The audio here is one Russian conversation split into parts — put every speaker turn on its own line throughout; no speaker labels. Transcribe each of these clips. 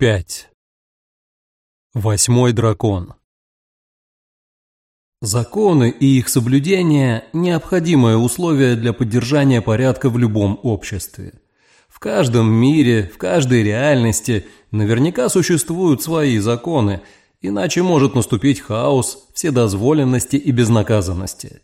5. Восьмой дракон Законы и их соблюдение – необходимое условие для поддержания порядка в любом обществе. В каждом мире, в каждой реальности наверняка существуют свои законы, иначе может наступить хаос, вседозволенности и безнаказанности.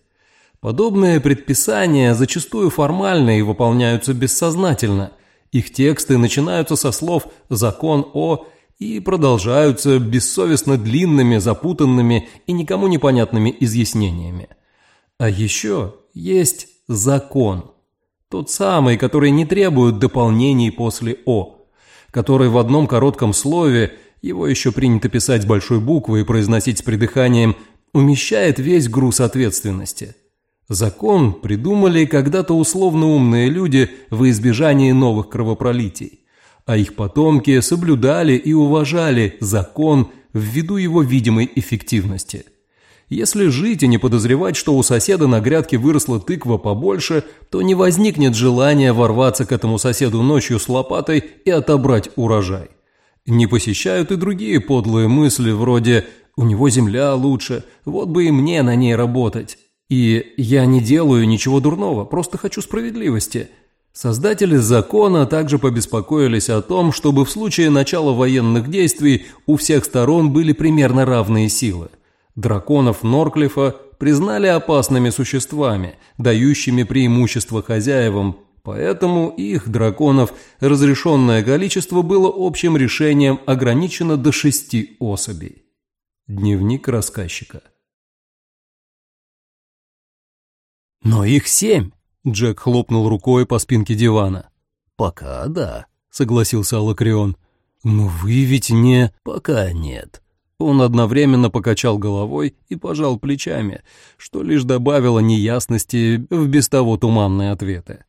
Подобные предписания зачастую формальны и выполняются бессознательно – их тексты начинаются со слов «закон о» и продолжаются бессовестно длинными, запутанными и никому непонятными изъяснениями. А еще есть закон. Тот самый, который не требует дополнений после «о», который в одном коротком слове, его еще принято писать большой буквой и произносить с придыханием, умещает весь груз ответственности – Закон придумали когда-то условно умные люди во избежание новых кровопролитий, а их потомки соблюдали и уважали закон ввиду его видимой эффективности. Если жить и не подозревать, что у соседа на грядке выросла тыква побольше, то не возникнет желания ворваться к этому соседу ночью с лопатой и отобрать урожай. Не посещают и другие подлые мысли вроде «у него земля лучше, вот бы и мне на ней работать». И я не делаю ничего дурного, просто хочу справедливости. Создатели закона также побеспокоились о том, чтобы в случае начала военных действий у всех сторон были примерно равные силы. Драконов Норклифа признали опасными существами, дающими преимущество хозяевам, поэтому их, драконов, разрешенное количество было общим решением ограничено до шести особей. Дневник рассказчика
«Но их семь!»
— Джек хлопнул рукой по спинке дивана.
«Пока да», — согласился Алакрион.
«Но вы ведь не...»
«Пока нет».
Он одновременно покачал головой и пожал плечами, что лишь добавило неясности в без того туманные ответы.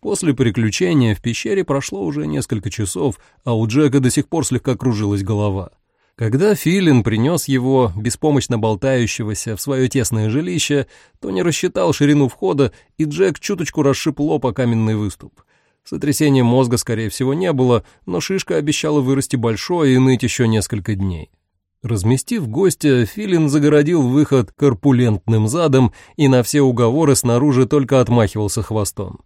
После приключения в пещере прошло уже несколько часов, а у Джека до сих пор слегка кружилась голова. Когда Филин принес его, беспомощно болтающегося, в свое тесное жилище, то не рассчитал ширину входа, и Джек чуточку расшиб лоб каменный выступ. Сотрясения мозга, скорее всего, не было, но шишка обещала вырасти большой и ныть еще несколько дней. Разместив гостя, Филин загородил выход корпулентным задом и на все уговоры снаружи только отмахивался хвостом.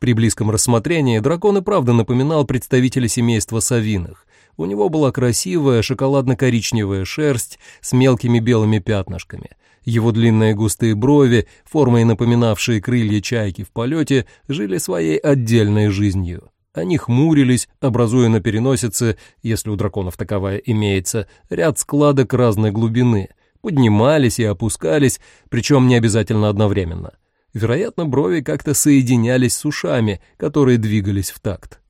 При близком рассмотрении дракон и правда напоминал представителя семейства Савиных, у него была красивая шоколадно-коричневая шерсть с мелкими белыми пятнышками. Его длинные густые брови, формой напоминавшие крылья чайки в полете, жили своей отдельной жизнью. Они хмурились, образуя на переносице, если у драконов таковая имеется, ряд складок разной глубины, поднимались и опускались, причем не обязательно одновременно. Вероятно, брови как-то соединялись с ушами, которые двигались в такт.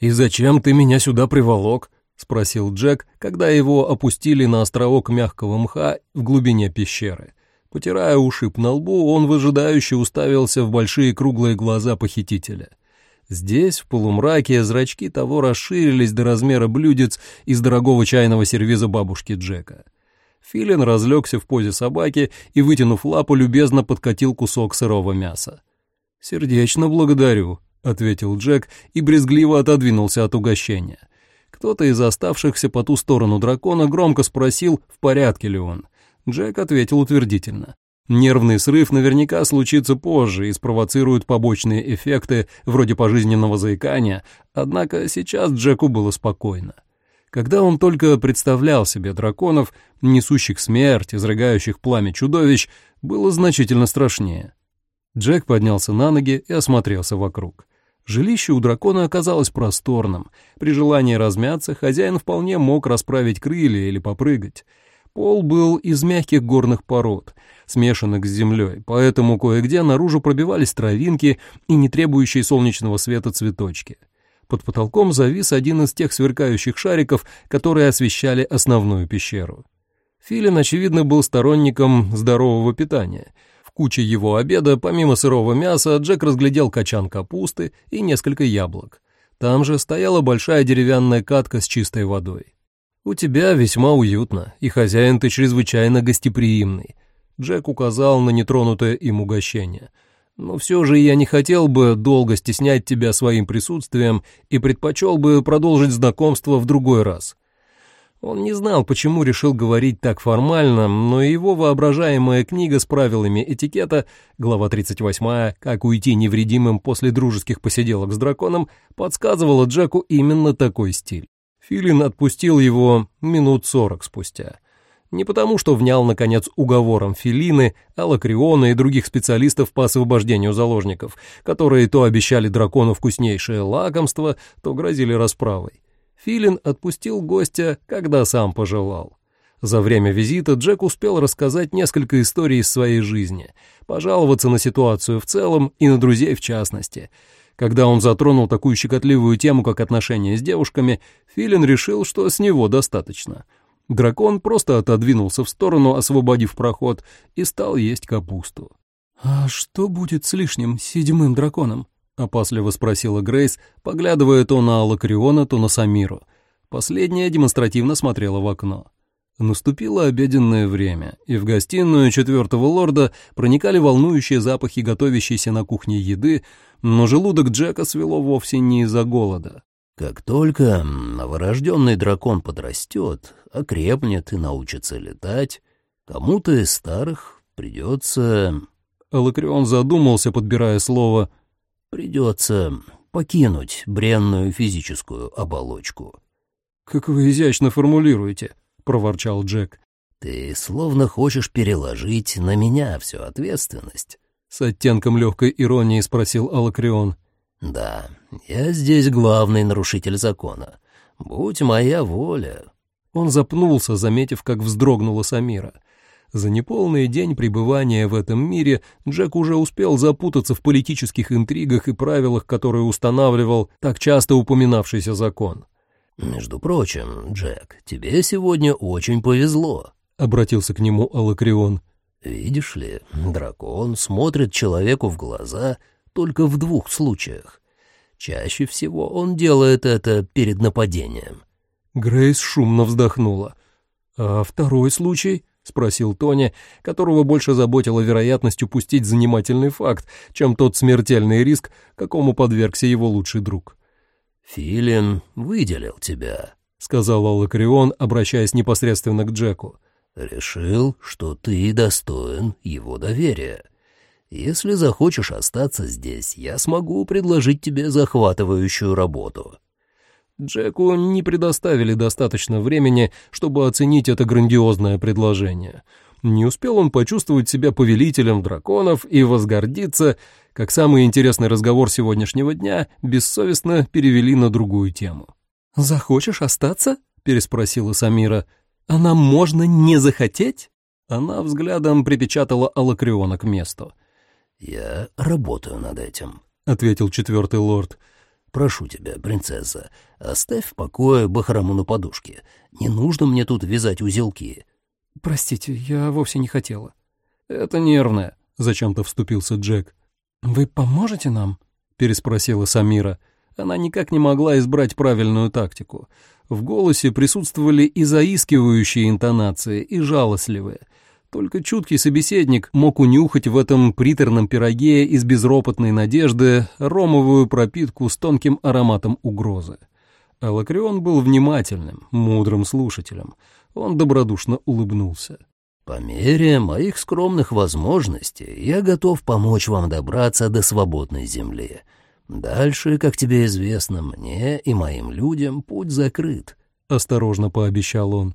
«И зачем ты меня сюда приволок?» — спросил Джек, когда его опустили на островок мягкого мха в глубине пещеры. Потирая ушиб на лбу, он выжидающе уставился в большие круглые глаза похитителя. Здесь, в полумраке, зрачки того расширились до размера блюдец из дорогого чайного сервиза бабушки Джека. Филин разлегся в позе собаки и, вытянув лапу, любезно подкатил кусок сырого мяса. «Сердечно благодарю», — ответил Джек и брезгливо отодвинулся от угощения. Кто-то из оставшихся по ту сторону дракона громко спросил, в порядке ли он. Джек ответил утвердительно. Нервный срыв наверняка случится позже и спровоцирует побочные эффекты вроде пожизненного заикания, однако сейчас Джеку было спокойно. Когда он только представлял себе драконов, несущих смерть, изрыгающих пламя чудовищ, было значительно страшнее. Джек поднялся на ноги и осмотрелся вокруг. Жилище у дракона оказалось просторным. При желании размяться хозяин вполне мог расправить крылья или попрыгать. Пол был из мягких горных пород, смешанных с землей, поэтому кое-где наружу пробивались травинки и не требующие солнечного света цветочки. Под потолком завис один из тех сверкающих шариков, которые освещали основную пещеру. Филин, очевидно, был сторонником здорового питания — куче его обеда, помимо сырого мяса, Джек разглядел качан капусты и несколько яблок. Там же стояла большая деревянная катка с чистой водой. «У тебя весьма уютно, и хозяин ты чрезвычайно гостеприимный», Джек указал на нетронутое им угощение. «Но все же я не хотел бы долго стеснять тебя своим присутствием и предпочел бы продолжить знакомство в другой раз. Он не знал, почему решил говорить так формально, но его воображаемая книга с правилами этикета, глава 38 «Как уйти невредимым после дружеских посиделок с драконом», подсказывала Джеку именно такой стиль. Филин отпустил его минут сорок спустя. Не потому, что внял, наконец, уговором Филины, Алакриона и других специалистов по освобождению заложников, которые то обещали дракону вкуснейшее лакомство, то грозили расправой. Филин отпустил гостя, когда сам пожелал. За время визита Джек успел рассказать несколько историй из своей жизни, пожаловаться на ситуацию в целом и на друзей в частности. Когда он затронул такую щекотливую тему, как отношения с девушками, Филин решил, что с него достаточно. Дракон просто отодвинулся в сторону, освободив проход, и стал есть капусту. «А что будет с лишним седьмым драконом?» — опасливо спросила Грейс, поглядывая то на Алакриона, то на Самиру. Последняя демонстративно смотрела в окно. Наступило обеденное время, и в гостиную четвертого лорда проникали волнующие запахи готовящейся на кухне еды, но желудок Джека свело вовсе не из-за голода.
«Как только новорожденный дракон подрастет, окрепнет и научится летать, кому-то из старых придется...»
Алакрион задумался, подбирая слово —
Придется покинуть бренную физическую оболочку.
«Как вы изящно формулируете», — проворчал Джек.
«Ты словно хочешь переложить на меня всю ответственность».
С оттенком легкой иронии спросил Алакрион.
«Да, я здесь главный нарушитель закона. Будь моя воля».
Он запнулся, заметив, как вздрогнула Самира. За неполный день пребывания в этом мире Джек уже успел запутаться в политических интригах и правилах, которые устанавливал так часто упоминавшийся закон.
«Между прочим, Джек, тебе сегодня очень повезло», —
обратился к нему Алакрион.
«Видишь ли, дракон смотрит человеку в глаза только в двух случаях. Чаще всего он делает это перед нападением».
Грейс шумно вздохнула. «А второй случай?» — спросил Тони, которого больше заботила вероятность упустить занимательный факт, чем тот смертельный риск, какому подвергся его лучший друг.
«Филин выделил тебя», —
сказал Аллакрион, обращаясь непосредственно к Джеку.
«Решил, что ты достоин его доверия. Если захочешь остаться здесь, я смогу предложить тебе захватывающую работу».
Джеку не предоставили достаточно времени, чтобы оценить это грандиозное предложение. Не успел он почувствовать себя повелителем драконов и возгордиться, как самый интересный разговор сегодняшнего дня бессовестно перевели на другую тему. «Захочешь остаться?» — переспросила Самира. «А нам можно не захотеть?» Она взглядом припечатала Алакриона к месту.
«Я работаю над этим», —
ответил четвертый лорд.
Прошу тебя, принцесса, оставь в покое бахрому на подушке. Не нужно мне тут вязать узелки».
«Простите, я вовсе не хотела». «Это нервное», — зачем-то вступился Джек. «Вы поможете нам?» — переспросила Самира. Она никак не могла избрать правильную тактику. В голосе присутствовали и заискивающие интонации, и жалостливые — только чуткий собеседник мог унюхать в этом приторном пироге из безропотной надежды ромовую пропитку с тонким ароматом угрозы. Алакрион был внимательным, мудрым слушателем. Он добродушно улыбнулся.
«По мере моих скромных возможностей я готов помочь вам добраться до свободной земли. Дальше, как тебе известно, мне и моим людям путь закрыт», —
осторожно пообещал он.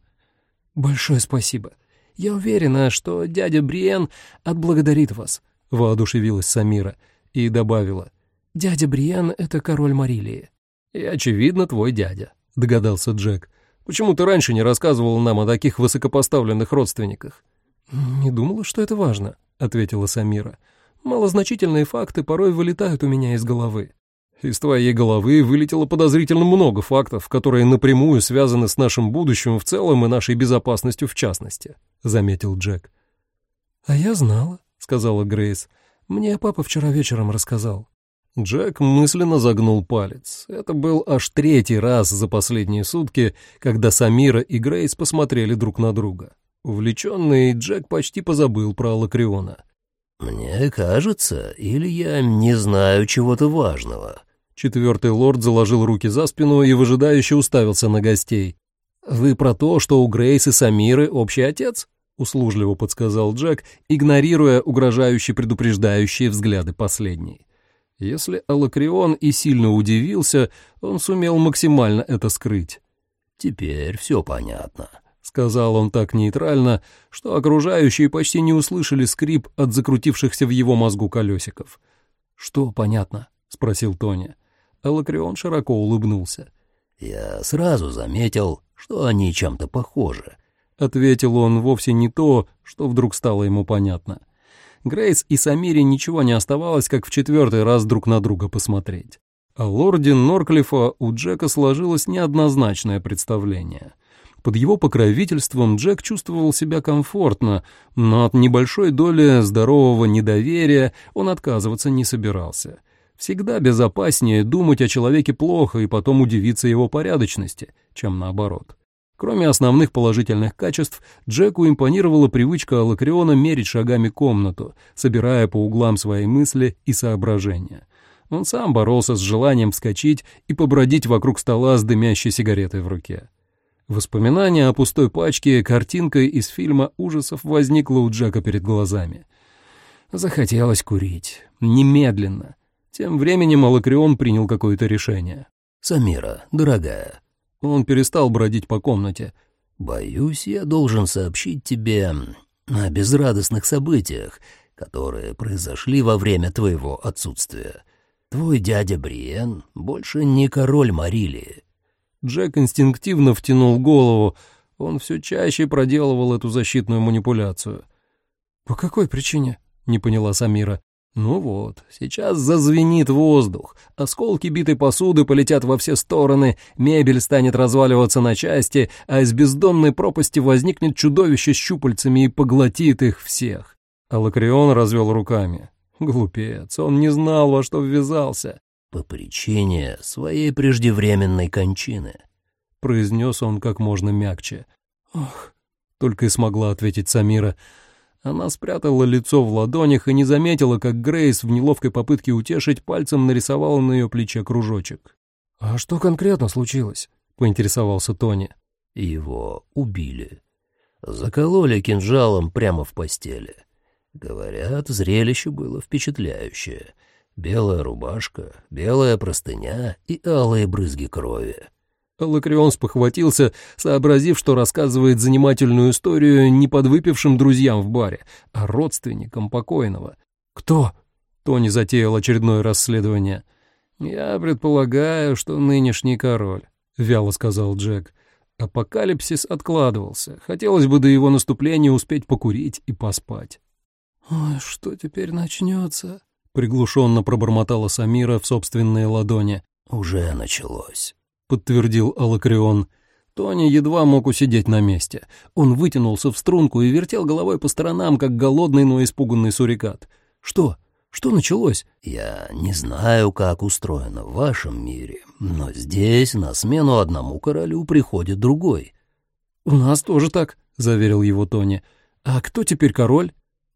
«Большое спасибо», «Я уверена, что дядя Бриен отблагодарит вас», — воодушевилась Самира и добавила. «Дядя Бриен — это король Марилии». «И, очевидно, твой дядя», — догадался Джек. «Почему ты раньше не рассказывал нам о таких высокопоставленных родственниках?» «Не думала, что это важно», — ответила Самира. «Малозначительные факты порой вылетают у меня из головы». Из твоей головы вылетело подозрительно много фактов, которые напрямую связаны с нашим будущим в целом и нашей безопасностью в частности», — заметил Джек. «А я знала», — сказала Грейс. «Мне папа вчера вечером рассказал». Джек мысленно загнул палец. Это был аж третий раз за последние сутки, когда Самира и Грейс посмотрели друг на друга. Увлеченный, Джек почти позабыл про Лакриона.
«Мне кажется, или я не знаю чего-то важного»,
Четвертый лорд заложил руки за спину и выжидающе уставился на гостей. «Вы про то, что у Грейс и Самиры общий отец?» — услужливо подсказал Джек, игнорируя угрожающие предупреждающие взгляды последней. Если Алакрион и сильно удивился, он сумел максимально это скрыть.
«Теперь все понятно», —
сказал он так нейтрально, что окружающие почти не услышали скрип от закрутившихся в его мозгу колесиков. «Что понятно?» — спросил Тони. Алакрион широко улыбнулся.
«Я сразу заметил, что они чем-то похожи», —
ответил он вовсе не то, что вдруг стало ему понятно. Грейс и Самире ничего не оставалось, как в четвертый раз друг на друга посмотреть. О лорде Норклифа у Джека сложилось неоднозначное представление. Под его покровительством Джек чувствовал себя комфортно, но от небольшой доли здорового недоверия он отказываться не собирался. Всегда безопаснее думать о человеке плохо и потом удивиться его порядочности, чем наоборот. Кроме основных положительных качеств, Джеку импонировала привычка Алакриона мерить шагами комнату, собирая по углам свои мысли и соображения. Он сам боролся с желанием вскочить и побродить вокруг стола с дымящей сигаретой в руке. Воспоминание о пустой пачке картинкой из фильма ужасов возникло у Джека перед глазами. Захотелось курить. Немедленно. Тем временем Алакрион принял какое-то решение.
«Самира, дорогая,
он перестал бродить по комнате.
«Боюсь, я должен сообщить тебе о безрадостных событиях, которые произошли во время твоего отсутствия. Твой дядя Бриен больше не король Марилии».
Джек инстинктивно втянул голову. Он все чаще проделывал эту защитную манипуляцию. «По какой причине?» — не поняла Самира. Ну вот, сейчас зазвенит воздух, осколки битой посуды полетят во все стороны, мебель станет разваливаться на части, а из бездонной пропасти возникнет чудовище с щупальцами и поглотит их всех. Алакрион развел руками. Глупец, он не знал, во что ввязался.
«По причине своей преждевременной кончины», —
произнес он как можно мягче. «Ох», — только и смогла ответить Самира, — она спрятала лицо в ладонях и не заметила, как Грейс в неловкой попытке утешить пальцем нарисовала на ее плече кружочек. «А что конкретно случилось?» — поинтересовался Тони.
«Его убили. Закололи кинжалом прямо в постели. Говорят, зрелище было впечатляющее. Белая рубашка, белая простыня и алые брызги крови.
Лакрион спохватился, сообразив, что рассказывает занимательную историю не подвыпившим друзьям в баре, а родственникам покойного. «Кто?» — Тони затеял очередное расследование. «Я предполагаю, что нынешний король», — вяло сказал Джек. Апокалипсис откладывался. Хотелось бы до его наступления успеть покурить и поспать. «Ой, что теперь начнется?» — приглушенно пробормотала Самира в собственные ладони.
«Уже началось».
— подтвердил Алакрион. Тони едва мог усидеть на месте. Он вытянулся в струнку и вертел головой по сторонам, как голодный, но испуганный сурикат. «Что? Что началось?»
«Я не знаю, как устроено в вашем мире, но здесь на смену одному королю приходит другой».
«У нас тоже так», — заверил его Тони. «А кто теперь король?»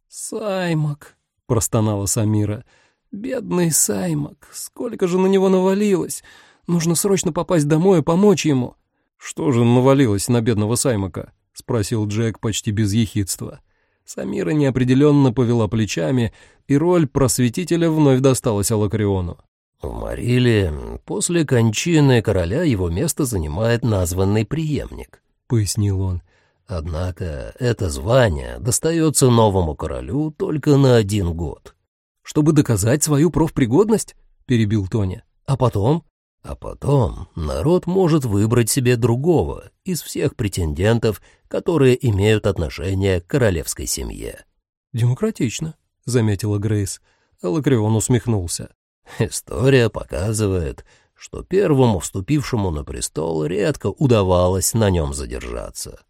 «Саймак», — простонала Самира. «Бедный Саймак, сколько же на него навалилось!» Нужно срочно попасть домой и помочь ему». «Что же навалилось на бедного Саймака?» — спросил Джек почти без ехидства. Самира неопределенно повела плечами, и роль просветителя вновь досталась Алакриону.
«В Мариле после кончины короля его место занимает названный преемник», — пояснил он. «Однако это звание достается новому королю только на один год».
«Чтобы доказать свою профпригодность?» — перебил Тоня. «А потом?»
А потом народ может выбрать себе другого из всех претендентов, которые имеют отношение к королевской семье.
«Демократично», — заметила Грейс. Лакрион усмехнулся.
«История показывает, что первому вступившему на престол редко удавалось на нем задержаться.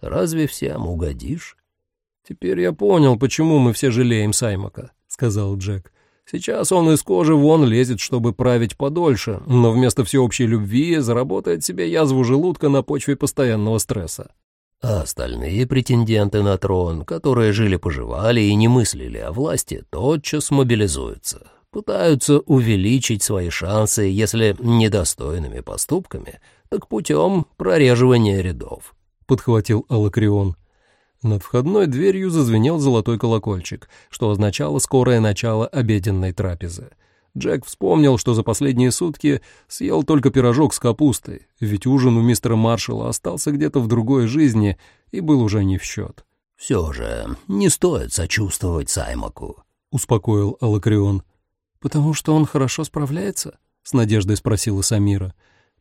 Разве всем угодишь?»
«Теперь я понял, почему мы все жалеем Саймака», — сказал Джек. Сейчас он из кожи вон лезет, чтобы править подольше, но вместо всеобщей любви заработает себе язву желудка на почве постоянного стресса.
А остальные претенденты на трон, которые жили-поживали и не мыслили о власти, тотчас мобилизуются. Пытаются увеличить свои шансы, если недостойными поступками, так путем прореживания рядов», —
подхватил Алакрион. Над входной дверью зазвенел золотой колокольчик, что означало скорое начало обеденной трапезы. Джек вспомнил, что за последние сутки съел только пирожок с капустой, ведь ужин у мистера Маршалла остался где-то в другой жизни и был уже не в счет.
«Все же не стоит сочувствовать Саймаку», —
успокоил Алакрион. «Потому что он хорошо справляется?» — с надеждой спросила Самира.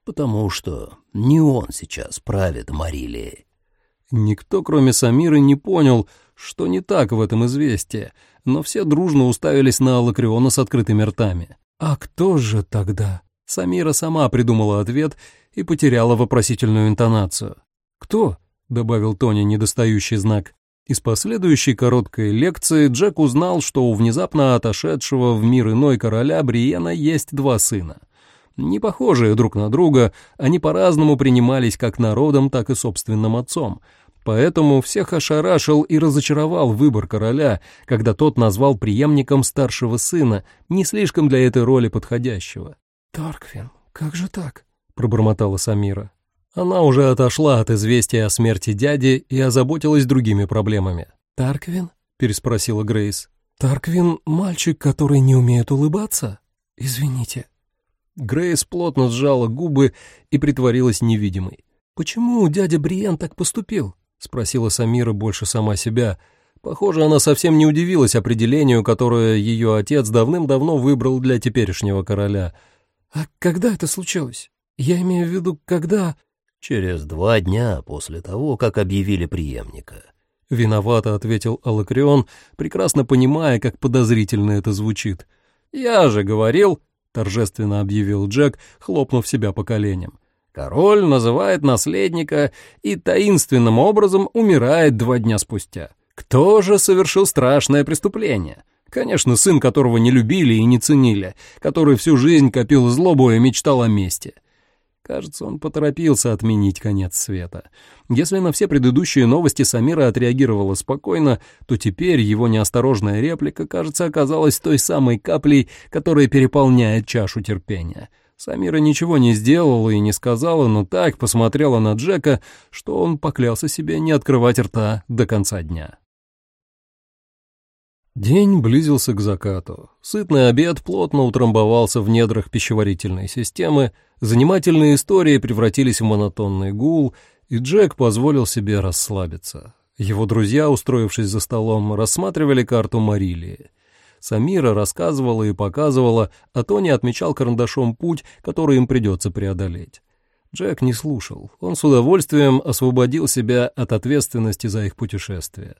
«Потому что не он сейчас правит Марилией».
Никто, кроме Самиры, не понял, что не так в этом известии, но все дружно уставились на Алакриона с открытыми ртами. «А кто же тогда?» Самира сама придумала ответ и потеряла вопросительную интонацию. «Кто?» — добавил Тони недостающий знак. Из последующей короткой лекции Джек узнал, что у внезапно отошедшего в мир иной короля Бриена есть два сына. Не похожие друг на друга, они по-разному принимались как народом, так и собственным отцом — Поэтому всех ошарашил и разочаровал выбор короля, когда тот назвал преемником старшего сына, не слишком для этой роли подходящего. «Тарквин, как же так?» — пробормотала Самира. Она уже отошла от известия о смерти дяди и озаботилась другими проблемами. «Тарквин?» — переспросила Грейс. «Тарквин — мальчик, который не умеет улыбаться? Извините». Грейс плотно сжала губы и притворилась невидимой. «Почему дядя Бриен так поступил?» — спросила Самира больше сама себя. Похоже, она совсем не удивилась определению, которое ее отец давным-давно выбрал для теперешнего короля. «А когда это случилось? Я имею в виду, когда...»
«Через два дня после того, как объявили преемника».
Виновато ответил Алакрион, прекрасно понимая, как подозрительно это звучит. «Я же говорил», — торжественно объявил Джек, хлопнув себя по коленям. Король называет наследника и таинственным образом умирает два дня спустя. Кто же совершил страшное преступление? Конечно, сын, которого не любили и не ценили, который всю жизнь копил злобу и мечтал о мести. Кажется, он поторопился отменить конец света. Если на все предыдущие новости Самира отреагировала спокойно, то теперь его неосторожная реплика, кажется, оказалась той самой каплей, которая переполняет чашу терпения — Самира ничего не сделала и не сказала, но так посмотрела на Джека, что он поклялся себе не открывать рта до конца дня. День близился к закату. Сытный обед плотно утрамбовался в недрах пищеварительной системы, занимательные истории превратились в монотонный гул, и Джек позволил себе расслабиться. Его друзья, устроившись за столом, рассматривали карту Марилии. Самира рассказывала и показывала, а Тони отмечал карандашом путь, который им придется преодолеть. Джек не слушал. Он с удовольствием освободил себя от ответственности за их путешествие.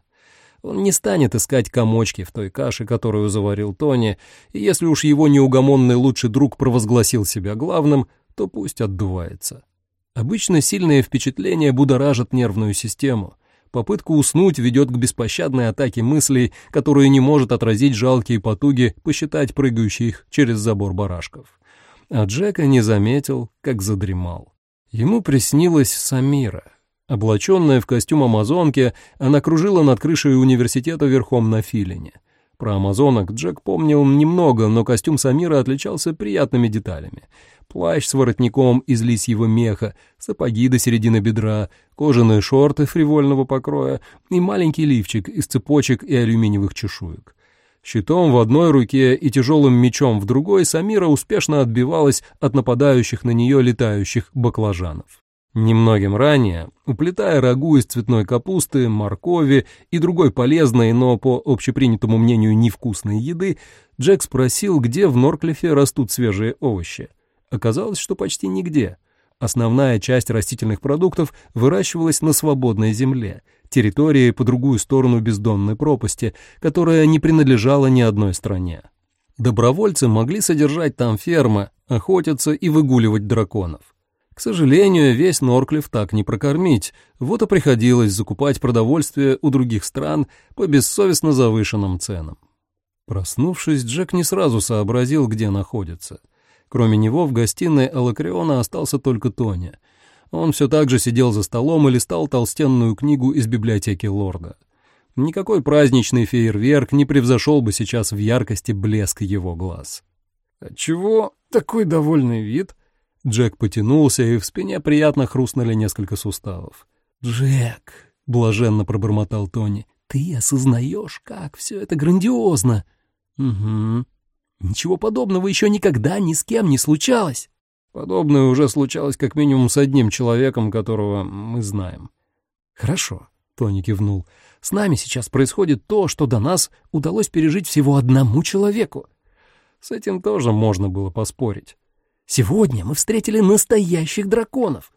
Он не станет искать комочки в той каше, которую заварил Тони, и если уж его неугомонный лучший друг провозгласил себя главным, то пусть отдувается. Обычно сильные впечатления будоражат нервную систему, Попытка уснуть ведет к беспощадной атаке мыслей, которую не может отразить жалкие потуги посчитать прыгающих через забор барашков. А Джека не заметил, как задремал. Ему приснилась Самира. Облаченная в костюм амазонки, она кружила над крышей университета верхом на филине. Про амазонок Джек помнил немного, но костюм Самира отличался приятными деталями плащ с воротником из лисьего меха, сапоги до середины бедра, кожаные шорты фривольного покроя и маленький лифчик из цепочек и алюминиевых чешуек. Щитом в одной руке и тяжелым мечом в другой Самира успешно отбивалась от нападающих на нее летающих баклажанов. Немногим ранее, уплетая рагу из цветной капусты, моркови и другой полезной, но по общепринятому мнению невкусной еды, Джек спросил, где в Норклифе растут свежие овощи. Оказалось, что почти нигде. Основная часть растительных продуктов выращивалась на свободной земле, территории по другую сторону бездонной пропасти, которая не принадлежала ни одной стране. Добровольцы могли содержать там фермы, охотиться и выгуливать драконов. К сожалению, весь Норклифф так не прокормить, вот и приходилось закупать продовольствие у других стран по бессовестно завышенным ценам. Проснувшись, Джек не сразу сообразил, где находится. Кроме него в гостиной Алакриона остался только Тоня. Он все так же сидел за столом и листал толстенную книгу из библиотеки лорда. Никакой праздничный фейерверк не превзошел бы сейчас в яркости блеск его глаз. «Чего такой довольный вид?» Джек потянулся, и в спине приятно хрустнули несколько суставов.
«Джек», — блаженно пробормотал Тони, — «ты осознаешь, как все это грандиозно?» «Угу. Ничего подобного еще никогда ни с кем не случалось».
«Подобное уже случалось как минимум с одним человеком, которого мы знаем».
«Хорошо», — Тони кивнул. «С нами сейчас происходит то, что до нас удалось пережить всего одному человеку».
С этим тоже можно было поспорить.
«Сегодня мы встретили настоящих драконов».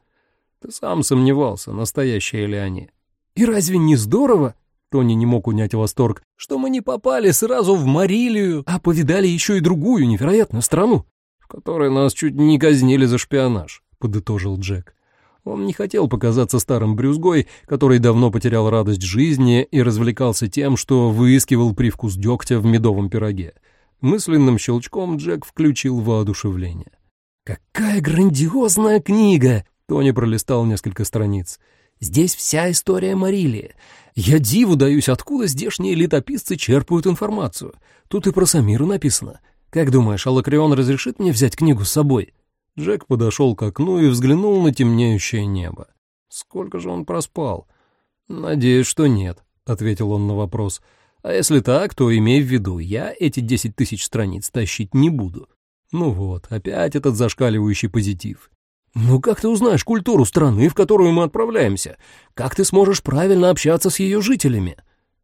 Ты сам сомневался, настоящие ли они.
«И разве не здорово?»
Тони не мог унять восторг,
что мы не попали сразу в Марилию, а повидали еще и другую невероятную страну,
в которой нас чуть не казнили за шпионаж, — подытожил Джек. Он не хотел показаться старым брюзгой, который давно потерял радость жизни и развлекался тем, что выискивал привкус дегтя в медовом пироге. Мысленным щелчком Джек включил воодушевление.
«Какая грандиозная книга!»
Тони пролистал несколько страниц.
«Здесь вся история Марилии. Я диву даюсь, откуда здешние летописцы черпают информацию. Тут и про Самиру написано. Как думаешь, Алакрион разрешит мне взять книгу с собой?»
Джек подошел к окну и взглянул на темнеющее небо. Сколько же он проспал? «Надеюсь, что нет», — ответил он на вопрос. «А если так, то имей в виду, я эти десять тысяч страниц тащить не буду». Ну вот, опять этот зашкаливающий позитив.
«Ну как ты узнаешь культуру страны, в которую мы отправляемся? Как ты сможешь правильно общаться с ее жителями?»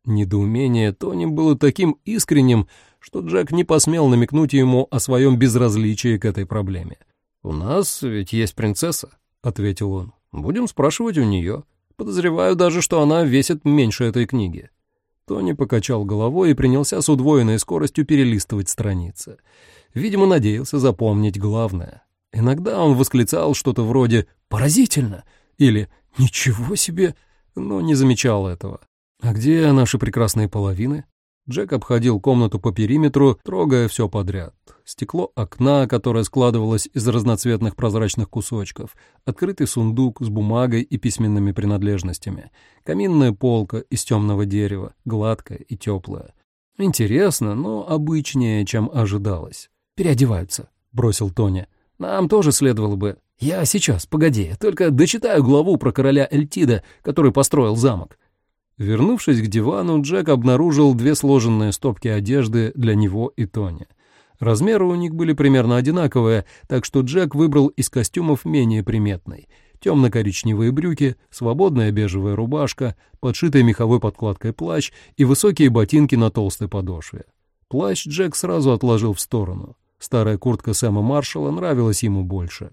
Недоумение Тони было таким искренним, что Джек не посмел намекнуть ему о своем безразличии к этой проблеме. «У нас ведь есть принцесса», — ответил он. «Будем спрашивать у нее. Подозреваю даже, что она весит меньше этой книги». Тони покачал головой и принялся с удвоенной скоростью перелистывать страницы. Видимо, надеялся запомнить главное. Иногда он восклицал что-то вроде «поразительно» или «ничего себе», но не замечал этого. «А где наши прекрасные половины?» Джек обходил комнату по периметру, трогая все подряд. Стекло окна, которое складывалось из разноцветных прозрачных кусочков, открытый сундук с бумагой и письменными принадлежностями, каминная полка из темного дерева, гладкая и теплая. Интересно, но обычнее, чем ожидалось.
«Переодеваются», — бросил Тоня. «Нам тоже следовало бы...» «Я сейчас, погоди, только дочитаю главу про короля Эльтида, который построил замок».
Вернувшись к дивану, Джек обнаружил две сложенные стопки одежды для него и Тони. Размеры у них были примерно одинаковые, так что Джек выбрал из костюмов менее приметный. Темно-коричневые брюки, свободная бежевая рубашка, подшитый меховой подкладкой плащ и высокие ботинки на толстой подошве. Плащ Джек сразу отложил в сторону. Старая куртка Сэма Маршалла нравилась ему больше.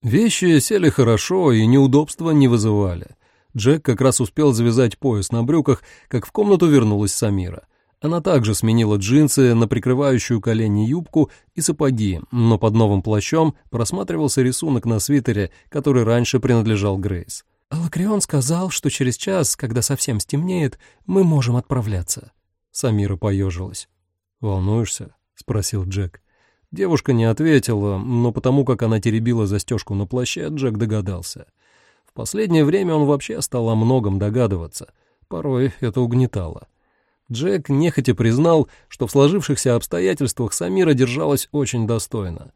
Вещи сели хорошо и неудобства не вызывали. Джек как раз успел завязать пояс на брюках, как в комнату вернулась Самира. Она также сменила джинсы на прикрывающую колени юбку и сапоги, но под новым плащом просматривался рисунок на свитере, который раньше принадлежал Грейс.
«Алакрион сказал, что через час, когда совсем стемнеет, мы можем отправляться».
Самира поежилась. «Волнуешься?» — спросил Джек. Девушка не ответила, но потому как она теребила застежку на плаще, Джек догадался — последнее время он вообще стал о многом догадываться. Порой это угнетало. Джек нехотя признал, что в сложившихся обстоятельствах Самира держалась очень достойно.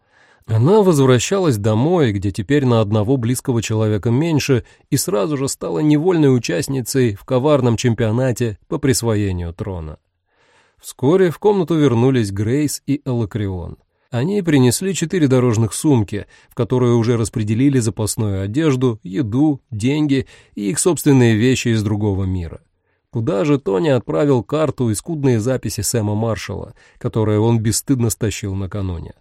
Она возвращалась домой, где теперь на одного близкого человека меньше, и сразу же стала невольной участницей в коварном чемпионате по присвоению трона. Вскоре в комнату вернулись Грейс и Элакрион. Они принесли четыре дорожных сумки, в которые уже распределили запасную одежду, еду, деньги и их собственные вещи из другого мира. Куда же Тони отправил карту и скудные записи Сэма Маршалла, которые он бесстыдно стащил накануне.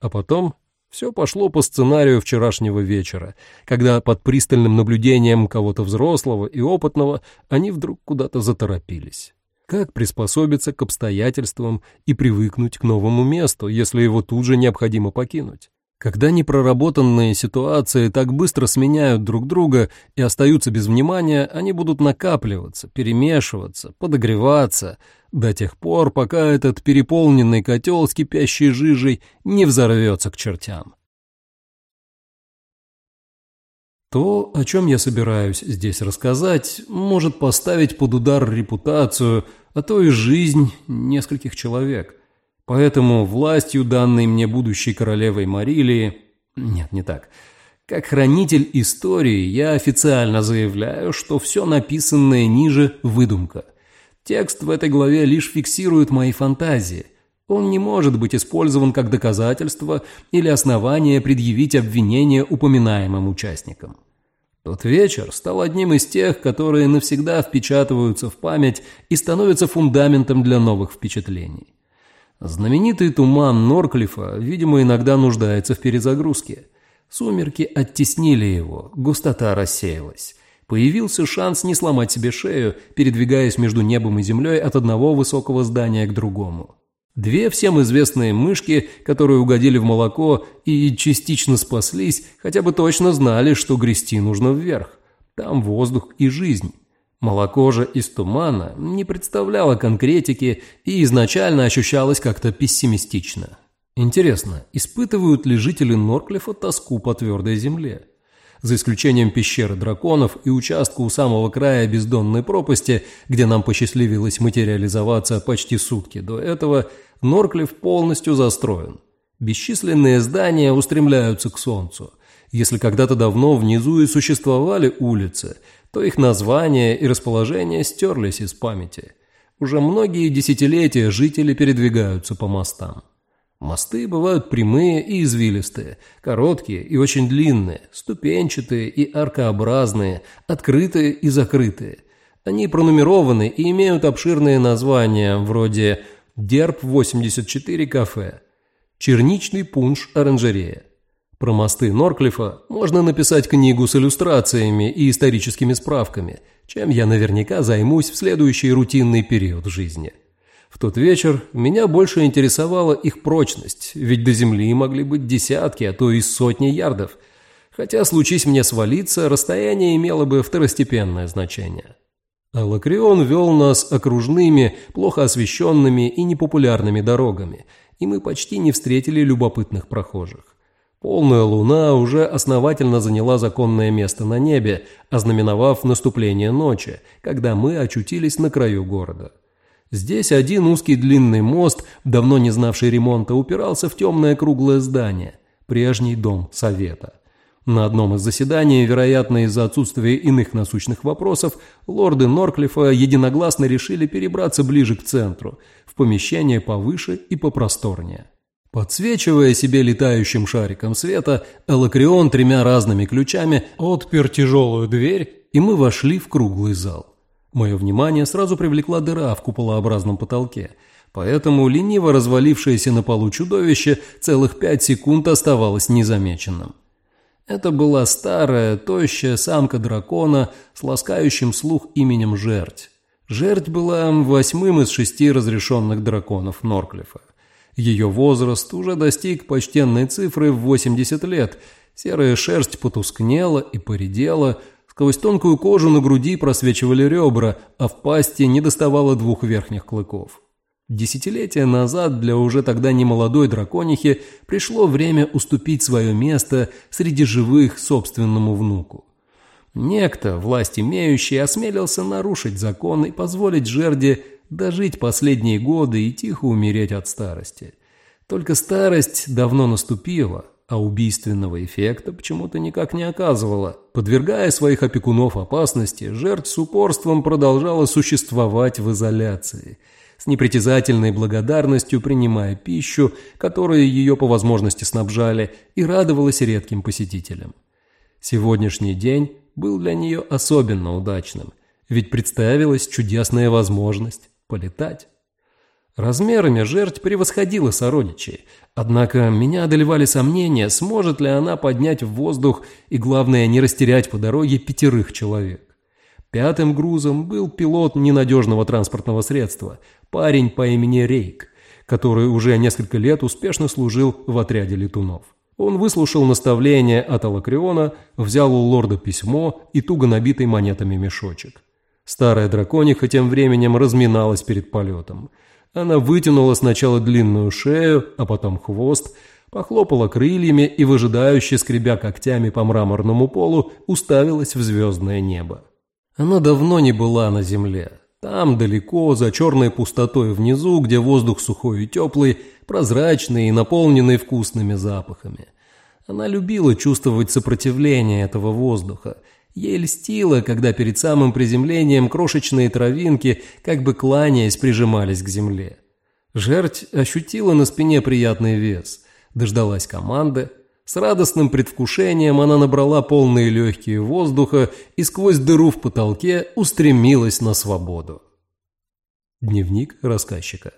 А потом все пошло по сценарию вчерашнего вечера, когда под пристальным наблюдением кого-то взрослого и опытного они вдруг куда-то заторопились. Как приспособиться к обстоятельствам и привыкнуть к новому месту, если его тут же необходимо покинуть? Когда непроработанные ситуации так быстро сменяют друг друга и остаются без внимания, они будут накапливаться, перемешиваться, подогреваться до тех пор, пока этот переполненный котел с кипящей жижей не взорвется к чертям. То, о чем я собираюсь здесь рассказать, может поставить под удар репутацию – а то и жизнь нескольких человек. Поэтому властью, данной мне будущей королевой Марилии, Нет, не так. Как хранитель истории я официально заявляю, что все написанное ниже – выдумка. Текст в этой главе лишь фиксирует мои фантазии. Он не может быть использован как доказательство или основание предъявить обвинение упоминаемым участникам. Тот вечер стал одним из тех, которые навсегда впечатываются в память и становятся фундаментом для новых впечатлений. Знаменитый туман Норклифа, видимо, иногда нуждается в перезагрузке. Сумерки оттеснили его, густота рассеялась. Появился шанс не сломать себе шею, передвигаясь между небом и землей от одного высокого здания к другому. Две всем известные мышки, которые угодили в молоко и частично спаслись, хотя бы точно знали, что грести нужно вверх. Там воздух и жизнь. Молоко же из тумана не представляло конкретики и изначально ощущалось как-то пессимистично. Интересно, испытывают ли жители Норклифа тоску по твердой земле? За исключением пещеры драконов и участка у самого края бездонной пропасти, где нам посчастливилось материализоваться почти сутки до этого, Норклиф полностью застроен. Бесчисленные здания устремляются к солнцу. Если когда-то давно внизу и существовали улицы – то их название и расположение стерлись из памяти. Уже многие десятилетия жители передвигаются по мостам. Мосты бывают прямые и извилистые, короткие и очень длинные, ступенчатые и аркообразные, открытые и закрытые. Они пронумерованы и имеют обширные названия вроде «Дерб-84 кафе», «Черничный пунш оранжерея», про мосты Норклифа можно написать книгу с иллюстрациями и историческими справками, чем я наверняка займусь в следующий рутинный период жизни. В тот вечер меня больше интересовала их прочность, ведь до земли могли быть десятки, а то и сотни ярдов. Хотя, случись мне свалиться, расстояние имело бы второстепенное значение. Алакрион вел нас окружными, плохо освещенными и непопулярными дорогами, и мы почти не встретили любопытных прохожих. Полная луна уже основательно заняла законное место на небе, ознаменовав наступление ночи, когда мы очутились на краю города. Здесь один узкий длинный мост, давно не знавший ремонта, упирался в темное круглое здание, прежний дом совета. На одном из заседаний, вероятно, из-за отсутствия иных насущных вопросов, лорды Норклифа единогласно решили перебраться ближе к центру, в помещение повыше и попросторнее. Подсвечивая себе летающим шариком света, Элакрион тремя разными ключами отпер тяжелую дверь, и мы вошли в круглый зал. Мое внимание сразу привлекла дыра в куполообразном потолке, поэтому лениво развалившееся на полу чудовище целых пять секунд оставалось незамеченным. Это была старая, тощая самка дракона с ласкающим слух именем Жерть. Жерть была восьмым из шести разрешенных драконов Норклифа. Ее возраст уже достиг почтенной цифры в 80 лет. Серая шерсть потускнела и поредела, сквозь тонкую кожу на груди просвечивали ребра, а в пасти не доставало двух верхних клыков. Десятилетия назад для уже тогда немолодой драконихи пришло время уступить свое место среди живых собственному внуку. Некто, власть имеющий, осмелился нарушить закон и позволить жерди дожить последние годы и тихо умереть от старости. Только старость давно наступила, а убийственного эффекта почему-то никак не оказывала. Подвергая своих опекунов опасности, жертв с упорством продолжала существовать в изоляции, с непритязательной благодарностью принимая пищу, которую ее по возможности снабжали, и радовалась редким посетителям. Сегодняшний день был для нее особенно удачным, ведь представилась чудесная возможность полетать. Размерами жертв превосходила сородичей, однако меня одолевали сомнения, сможет ли она поднять в воздух и, главное, не растерять по дороге пятерых человек. Пятым грузом был пилот ненадежного транспортного средства, парень по имени Рейк, который уже несколько лет успешно служил в отряде летунов. Он выслушал наставление от Алакриона, взял у лорда письмо и туго набитый монетами мешочек. Старая дракониха тем временем разминалась перед полетом. Она вытянула сначала длинную шею, а потом хвост, похлопала крыльями и, выжидающе скребя когтями по мраморному полу, уставилась в звездное небо. Она давно не была на земле. Там, далеко, за черной пустотой внизу, где воздух сухой и теплый, прозрачный и наполненный вкусными запахами. Она любила чувствовать сопротивление этого воздуха. Ей льстило, когда перед самым приземлением крошечные травинки, как бы кланяясь, прижимались к земле. Жерть ощутила на спине приятный вес, дождалась команды. С радостным предвкушением она набрала полные легкие воздуха и сквозь дыру в потолке устремилась на свободу. Дневник рассказчика